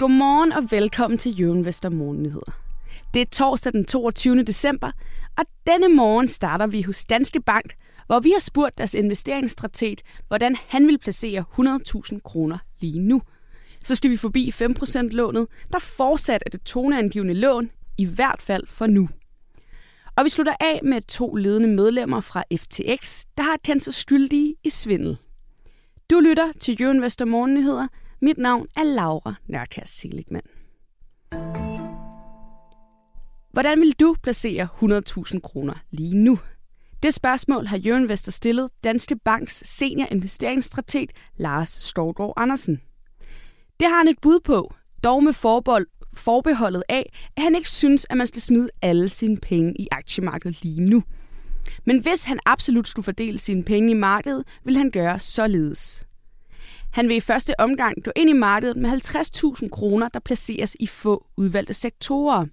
Godmorgen og velkommen til Jørgen Vester Morgennyheder. Det er torsdag den 22. december, og denne morgen starter vi hos Danske Bank, hvor vi har spurgt deres investeringsstrateg, hvordan han vil placere 100.000 kroner lige nu. Så skal vi forbi 5%-lånet, der fortsat er det toneangivende lån, i hvert fald for nu. Og vi slutter af med to ledende medlemmer fra FTX, der har kendt sig skyldige i svindel. Du lytter til Jørgen Vester Morgennyheder. Mit navn er Laura Nørkær Seligman. Hvordan vil du placere 100.000 kroner lige nu? Det spørgsmål har Jørgen Vester stillet Danske Banks senior investeringsstrateg Lars Storgård Andersen. Det har han et bud på, dog med forbold, forbeholdet af, at han ikke synes, at man skal smide alle sine penge i aktiemarkedet lige nu. Men hvis han absolut skulle fordele sine penge i markedet, vil han gøre således. Han vil i første omgang gå ind i markedet med 50.000 kroner, der placeres i få udvalgte sektorer.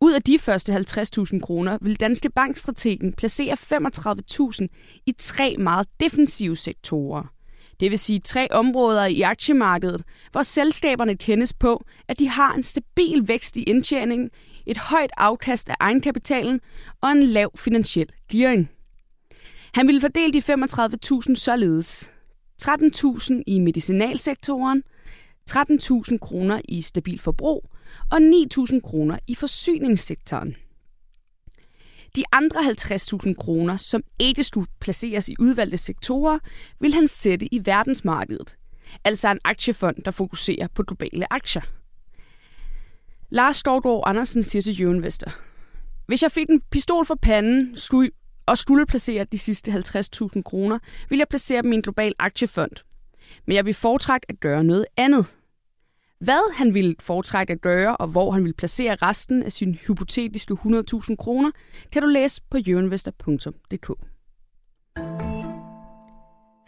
Ud af de første 50.000 kroner vil Danske Bankstrategen placere 35.000 i tre meget defensive sektorer. Det vil sige tre områder i aktiemarkedet, hvor selskaberne kendes på, at de har en stabil vækst i indtjeningen, et højt afkast af egenkapitalen og en lav finansiel gearing. Han ville fordele de 35.000 således. 13.000 i medicinalsektoren, 13.000 kroner i stabil forbrug og 9.000 kroner i forsyningssektoren. De andre 50.000 kroner, som ikke skulle placeres i udvalgte sektorer, vil han sætte i verdensmarkedet. Altså en aktiefond, der fokuserer på globale aktier. Lars Skovgaard Andersen siger til Jørgen Vester, hvis jeg fik en pistol for panden skulle, og skulle placere de sidste 50.000 kroner, vil jeg placere dem i en global aktiefond. Men jeg vil foretrække at gøre noget andet. Hvad han ville foretrække at gøre, og hvor han ville placere resten af sine hypotetiske 100.000 kroner, kan du læse på jørenvester.dk.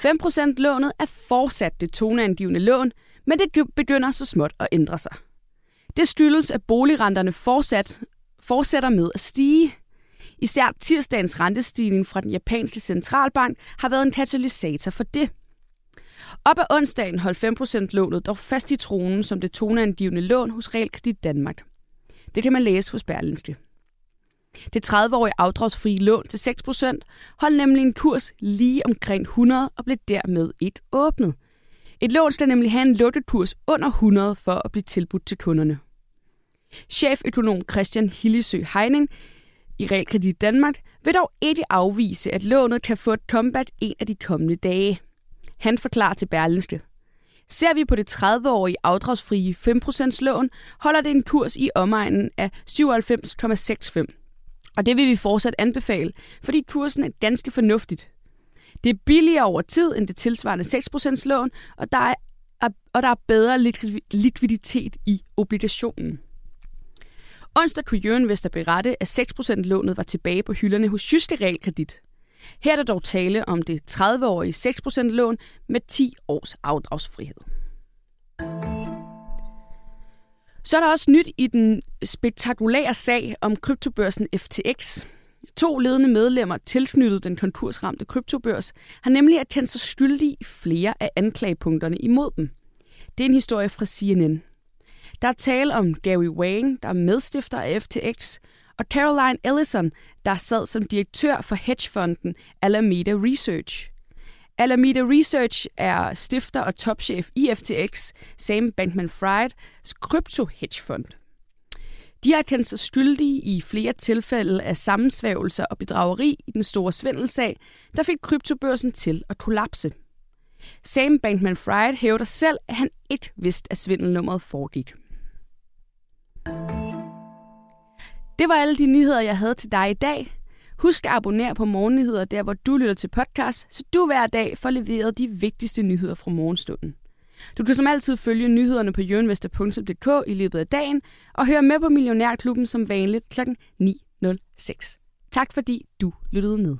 5% lånet er fortsat det toneangivende lån, men det begynder så småt at ændre sig. Det skyldes, at boligrenterne fortsat, fortsætter med at stige. Især tirsdagens rentestigning fra den japanske centralbank har været en katalysator for det. Op ad onsdagen holdt 5% lånet dog fast i tronen som det toneangivende lån hos Realkredit Danmark. Det kan man læse hos Berlinske. Det 30-årige afdragsfrie lån til 6% holdt nemlig en kurs lige omkring 100 og blev dermed ikke åbnet. Et lån skal nemlig have en lukket kurs under 100 for at blive tilbudt til kunderne. Cheføkonom Christian Hillesø Heining i Realkredit Danmark vil dog ikke afvise, at lånet kan få et comeback en af de kommende dage. Han forklarer til Berlinske. Ser vi på det 30-årige afdragsfrie 5% lån, holder det en kurs i omegnen af 97,65. Og det vil vi fortsat anbefale, fordi kursen er ganske fornuftigt. Det er billigere over tid end det tilsvarende 6% lån, og der er, og der er bedre likviditet i obligationen. Onsdag kunne Jørgen Vester berette, at 6% lånet var tilbage på hylderne hos Jyske Realkredit. Her er der dog tale om det 30-årige 6% lån med 10 års afdragsfrihed. Så er der også nyt i den spektakulære sag om kryptobørsen FTX. To ledende medlemmer tilknyttet den konkursramte kryptobørs har nemlig erkendt sig skyldige i flere af anklagepunkterne imod dem. Det er en historie fra CNN. Der er tale om Gary Wang, der er medstifter af FTX, og Caroline Ellison, der sad som direktør for hedgefonden Alameda Research. Alameda Research er stifter og topchef i FTX, Sam Bankman-Frieds krypto-hedgefond. De har kendt sig skyldige i flere tilfælde af sammensvævelser og bedrageri i den store svindelsag, der fik kryptobørsen til at kollapse. Sam Bankman-Fried hævder selv, at han ikke vidste, at svindelnummeret foregik. Det var alle de nyheder, jeg havde til dig i dag. Husk at abonnere på Morgennyheder, der hvor du lytter til podcast, så du hver dag får leveret de vigtigste nyheder fra morgenstunden. Du kan som altid følge nyhederne på jørnvester.dk i løbet af dagen, og høre med på Millionærklubben som vanligt kl. 9.06. Tak fordi du lyttede med.